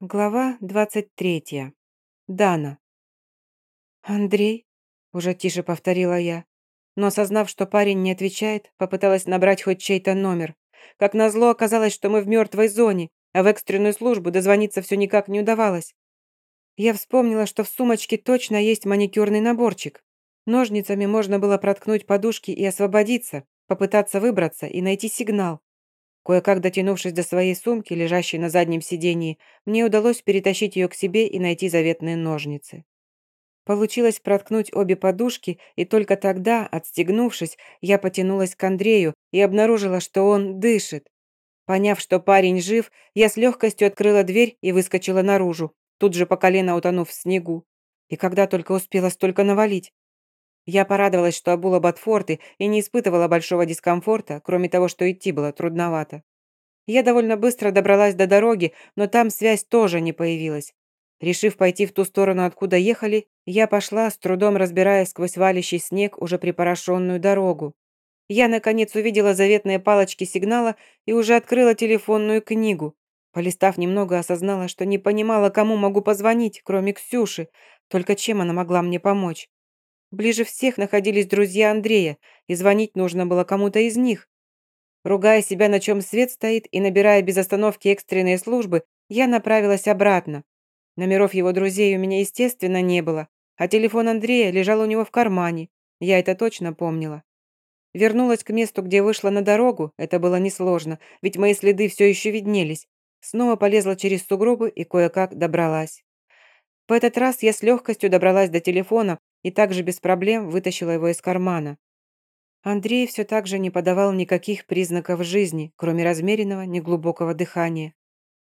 Глава 23. Дана. «Андрей?» – уже тише повторила я. Но осознав, что парень не отвечает, попыталась набрать хоть чей-то номер. Как назло, оказалось, что мы в мертвой зоне, а в экстренную службу дозвониться все никак не удавалось. Я вспомнила, что в сумочке точно есть маникюрный наборчик. Ножницами можно было проткнуть подушки и освободиться, попытаться выбраться и найти сигнал. Кое-как дотянувшись до своей сумки, лежащей на заднем сидении, мне удалось перетащить ее к себе и найти заветные ножницы. Получилось проткнуть обе подушки, и только тогда, отстегнувшись, я потянулась к Андрею и обнаружила, что он дышит. Поняв, что парень жив, я с легкостью открыла дверь и выскочила наружу, тут же по колено утонув в снегу. И когда только успела столько навалить. Я порадовалась, что обула ботфорты и не испытывала большого дискомфорта, кроме того, что идти было трудновато. Я довольно быстро добралась до дороги, но там связь тоже не появилась. Решив пойти в ту сторону, откуда ехали, я пошла, с трудом разбирая сквозь валящий снег уже припорошенную дорогу. Я, наконец, увидела заветные палочки сигнала и уже открыла телефонную книгу. Полистав немного, осознала, что не понимала, кому могу позвонить, кроме Ксюши, только чем она могла мне помочь. Ближе всех находились друзья Андрея, и звонить нужно было кому-то из них. Ругая себя, на чем свет стоит, и набирая без остановки экстренные службы, я направилась обратно. Номеров его друзей у меня, естественно, не было, а телефон Андрея лежал у него в кармане. Я это точно помнила. Вернулась к месту, где вышла на дорогу, это было несложно, ведь мои следы все еще виднелись. Снова полезла через сугробы и кое-как добралась. В этот раз я с легкостью добралась до телефона и также без проблем вытащила его из кармана. Андрей все так же не подавал никаких признаков жизни, кроме размеренного, неглубокого дыхания.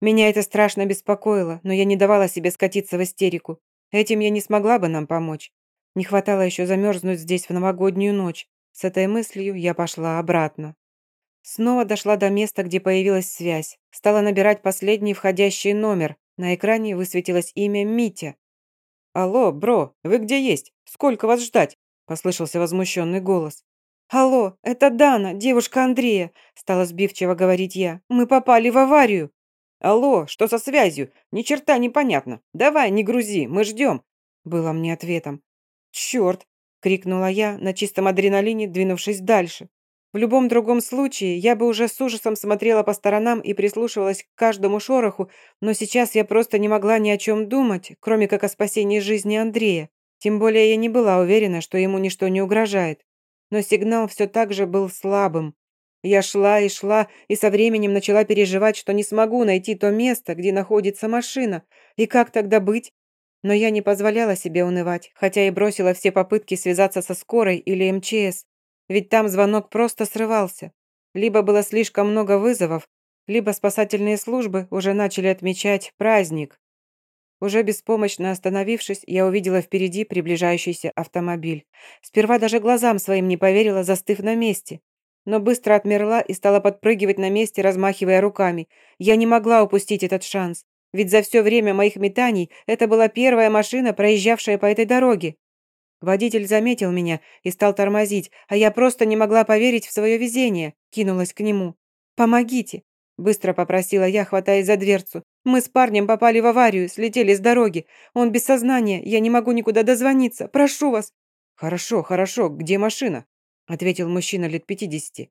Меня это страшно беспокоило, но я не давала себе скатиться в истерику. Этим я не смогла бы нам помочь. Не хватало еще замерзнуть здесь в новогоднюю ночь. С этой мыслью я пошла обратно. Снова дошла до места, где появилась связь. Стала набирать последний входящий номер. На экране высветилось имя Митя. «Алло, бро, вы где есть? Сколько вас ждать?» – послышался возмущенный голос. «Алло, это Дана, девушка Андрея», – стала сбивчиво говорить я. «Мы попали в аварию». «Алло, что со связью? Ни черта непонятно. Давай, не грузи, мы ждем», – было мне ответом. «Черт!» – крикнула я, на чистом адреналине двинувшись дальше. В любом другом случае, я бы уже с ужасом смотрела по сторонам и прислушивалась к каждому шороху, но сейчас я просто не могла ни о чем думать, кроме как о спасении жизни Андрея. Тем более я не была уверена, что ему ничто не угрожает. Но сигнал все так же был слабым. Я шла и шла, и со временем начала переживать, что не смогу найти то место, где находится машина. И как тогда быть? Но я не позволяла себе унывать, хотя и бросила все попытки связаться со скорой или МЧС. Ведь там звонок просто срывался. Либо было слишком много вызовов, либо спасательные службы уже начали отмечать праздник. Уже беспомощно остановившись, я увидела впереди приближающийся автомобиль. Сперва даже глазам своим не поверила, застыв на месте. Но быстро отмерла и стала подпрыгивать на месте, размахивая руками. Я не могла упустить этот шанс. Ведь за все время моих метаний это была первая машина, проезжавшая по этой дороге. Водитель заметил меня и стал тормозить, а я просто не могла поверить в свое везение. Кинулась к нему. «Помогите!» – быстро попросила я, хватаясь за дверцу. «Мы с парнем попали в аварию, слетели с дороги. Он без сознания, я не могу никуда дозвониться. Прошу вас!» «Хорошо, хорошо. Где машина?» – ответил мужчина лет пятидесяти.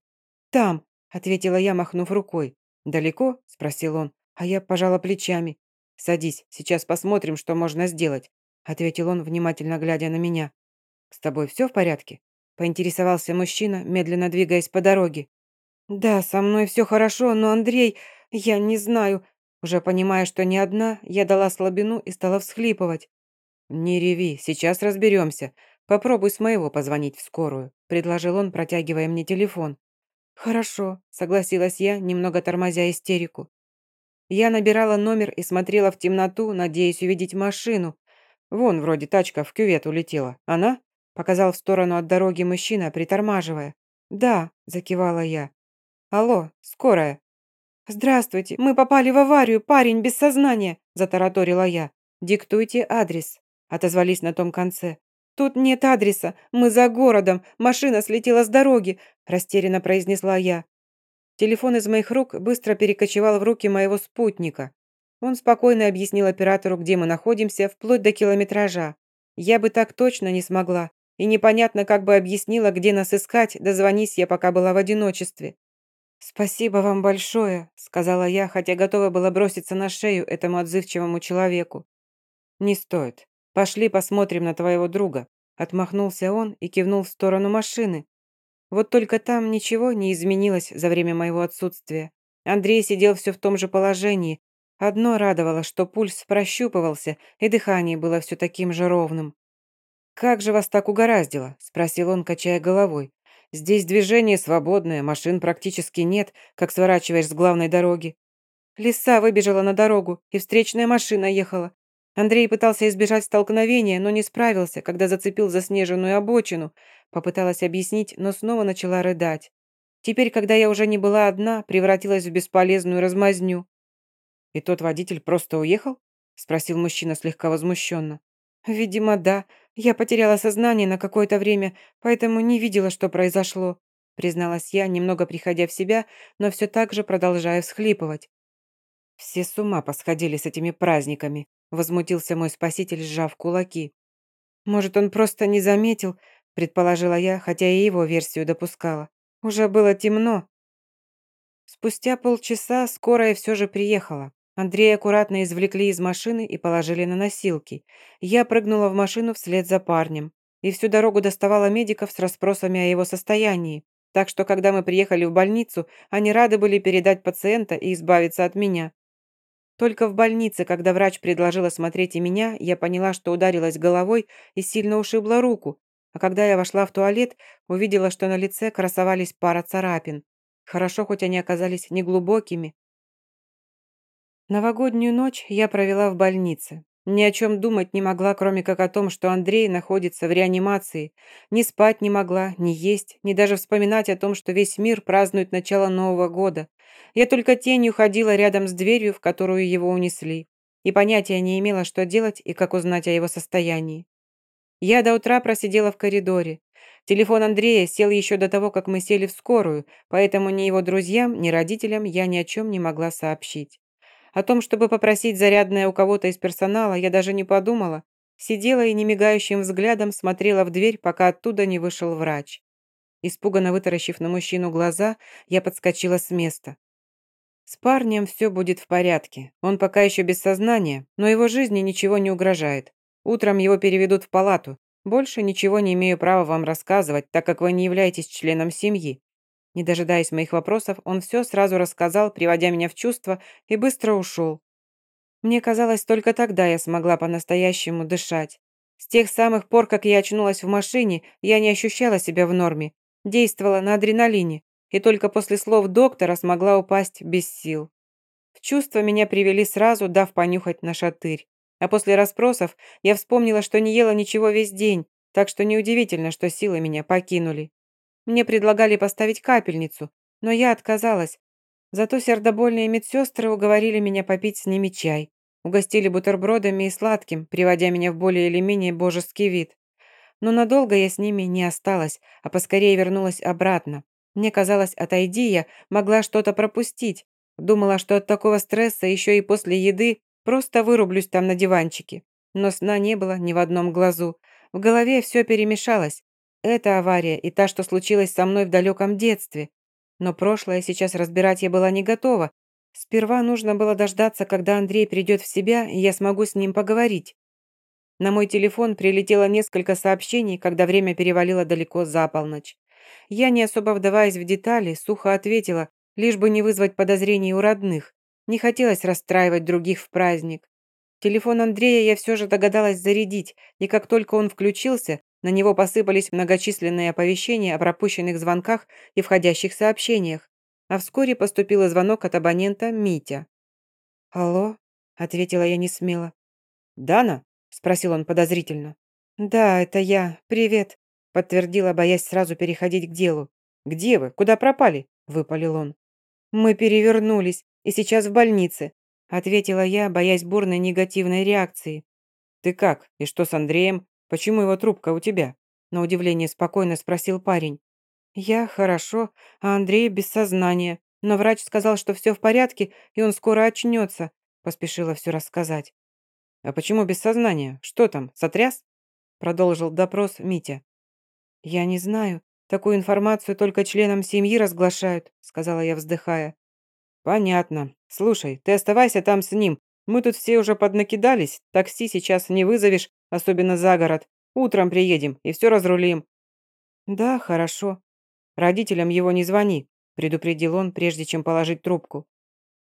«Там», – ответила я, махнув рукой. «Далеко?» – спросил он, а я пожала плечами. «Садись, сейчас посмотрим, что можно сделать», – ответил он, внимательно глядя на меня. «С тобой все в порядке?» – поинтересовался мужчина, медленно двигаясь по дороге. «Да, со мной все хорошо, но Андрей, я не знаю...» Уже понимая, что не одна, я дала слабину и стала всхлипывать. «Не реви, сейчас разберемся. Попробуй с моего позвонить в скорую», – предложил он, протягивая мне телефон. «Хорошо», – согласилась я, немного тормозя истерику. Я набирала номер и смотрела в темноту, надеясь увидеть машину. Вон, вроде тачка в кювет улетела. Она? Показал в сторону от дороги мужчина, притормаживая. «Да», – закивала я. «Алло, скорая». «Здравствуйте, мы попали в аварию, парень без сознания», – затараторила я. «Диктуйте адрес», – отозвались на том конце. «Тут нет адреса, мы за городом, машина слетела с дороги», – растерянно произнесла я. Телефон из моих рук быстро перекочевал в руки моего спутника. Он спокойно объяснил оператору, где мы находимся, вплоть до километража. Я бы так точно не смогла. И непонятно, как бы объяснила, где нас искать, дозвонись я, пока была в одиночестве. «Спасибо вам большое», — сказала я, хотя готова была броситься на шею этому отзывчивому человеку. «Не стоит. Пошли посмотрим на твоего друга», — отмахнулся он и кивнул в сторону машины. Вот только там ничего не изменилось за время моего отсутствия. Андрей сидел все в том же положении. Одно радовало, что пульс прощупывался, и дыхание было все таким же ровным. «Как же вас так угораздило?» – спросил он, качая головой. «Здесь движение свободное, машин практически нет, как сворачиваешь с главной дороги». Лиса выбежала на дорогу, и встречная машина ехала. Андрей пытался избежать столкновения, но не справился, когда зацепил заснеженную обочину. Попыталась объяснить, но снова начала рыдать. Теперь, когда я уже не была одна, превратилась в бесполезную размазню. «И тот водитель просто уехал?» – спросил мужчина слегка возмущенно. «Видимо, да. Я потеряла сознание на какое-то время, поэтому не видела, что произошло», – призналась я, немного приходя в себя, но все так же продолжая всхлипывать. «Все с ума посходили с этими праздниками», – возмутился мой спаситель, сжав кулаки. «Может, он просто не заметил?» – предположила я, хотя и его версию допускала. Уже было темно. Спустя полчаса скорая все же приехала. Андрея аккуратно извлекли из машины и положили на носилки. Я прыгнула в машину вслед за парнем. И всю дорогу доставала медиков с расспросами о его состоянии. Так что, когда мы приехали в больницу, они рады были передать пациента и избавиться от меня. Только в больнице, когда врач предложил осмотреть и меня, я поняла, что ударилась головой и сильно ушибла руку, а когда я вошла в туалет, увидела, что на лице красовались пара царапин. Хорошо, хоть они оказались неглубокими. Новогоднюю ночь я провела в больнице. Ни о чем думать не могла, кроме как о том, что Андрей находится в реанимации. Ни спать не могла, ни есть, ни даже вспоминать о том, что весь мир празднует начало Нового года. Я только тенью ходила рядом с дверью, в которую его унесли. И понятия не имела, что делать и как узнать о его состоянии. Я до утра просидела в коридоре. Телефон Андрея сел еще до того, как мы сели в скорую, поэтому ни его друзьям, ни родителям я ни о чем не могла сообщить. О том, чтобы попросить зарядное у кого-то из персонала, я даже не подумала. Сидела и немигающим взглядом смотрела в дверь, пока оттуда не вышел врач. Испуганно вытаращив на мужчину глаза, я подскочила с места. С парнем все будет в порядке. Он пока еще без сознания, но его жизни ничего не угрожает. Утром его переведут в палату. Больше ничего не имею права вам рассказывать, так как вы не являетесь членом семьи». Не дожидаясь моих вопросов, он все сразу рассказал, приводя меня в чувство, и быстро ушел. Мне казалось, только тогда я смогла по-настоящему дышать. С тех самых пор, как я очнулась в машине, я не ощущала себя в норме, действовала на адреналине, и только после слов доктора смогла упасть без сил. В чувство меня привели сразу, дав понюхать на шатырь. А после расспросов я вспомнила, что не ела ничего весь день, так что неудивительно, что силы меня покинули. Мне предлагали поставить капельницу, но я отказалась. Зато сердобольные медсестры уговорили меня попить с ними чай. Угостили бутербродами и сладким, приводя меня в более или менее божеский вид. Но надолго я с ними не осталась, а поскорее вернулась обратно. Мне казалось, отойди я, могла что-то пропустить. Думала, что от такого стресса еще и после еды Просто вырублюсь там на диванчике. Но сна не было ни в одном глазу. В голове все перемешалось. Это авария и та, что случилась со мной в далеком детстве. Но прошлое сейчас разбирать я была не готова. Сперва нужно было дождаться, когда Андрей придет в себя, и я смогу с ним поговорить. На мой телефон прилетело несколько сообщений, когда время перевалило далеко за полночь. Я, не особо вдаваясь в детали, сухо ответила, лишь бы не вызвать подозрений у родных. Не хотелось расстраивать других в праздник. Телефон Андрея я все же догадалась зарядить, и как только он включился, на него посыпались многочисленные оповещения о пропущенных звонках и входящих сообщениях. А вскоре поступил звонок от абонента Митя. «Алло?» – ответила я несмело. «Дана?» – спросил он подозрительно. «Да, это я. Привет», – подтвердила, боясь сразу переходить к делу. «Где вы? Куда пропали?» – выпалил он. «Мы перевернулись и сейчас в больнице», ответила я, боясь бурной негативной реакции. «Ты как? И что с Андреем? Почему его трубка у тебя?» На удивление спокойно спросил парень. «Я хорошо, а Андрей без сознания. Но врач сказал, что все в порядке, и он скоро очнется. поспешила все рассказать. «А почему без сознания? Что там, сотряс?» Продолжил допрос Митя. «Я не знаю. Такую информацию только членам семьи разглашают», сказала я, вздыхая. «Понятно. Слушай, ты оставайся там с ним. Мы тут все уже поднакидались. Такси сейчас не вызовешь, особенно за город. Утром приедем и все разрулим». «Да, хорошо. Родителям его не звони», предупредил он, прежде чем положить трубку.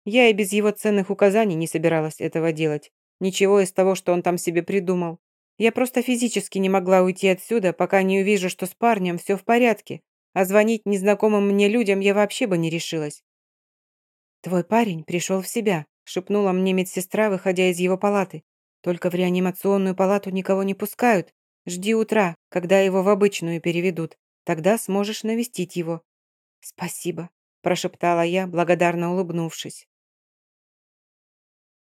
Я и без его ценных указаний не собиралась этого делать. Ничего из того, что он там себе придумал. Я просто физически не могла уйти отсюда, пока не увижу, что с парнем все в порядке, а звонить незнакомым мне людям я вообще бы не решилась. «Твой парень пришел в себя», — шепнула мне медсестра, выходя из его палаты. «Только в реанимационную палату никого не пускают. Жди утра, когда его в обычную переведут. Тогда сможешь навестить его». «Спасибо», – прошептала я, благодарно улыбнувшись.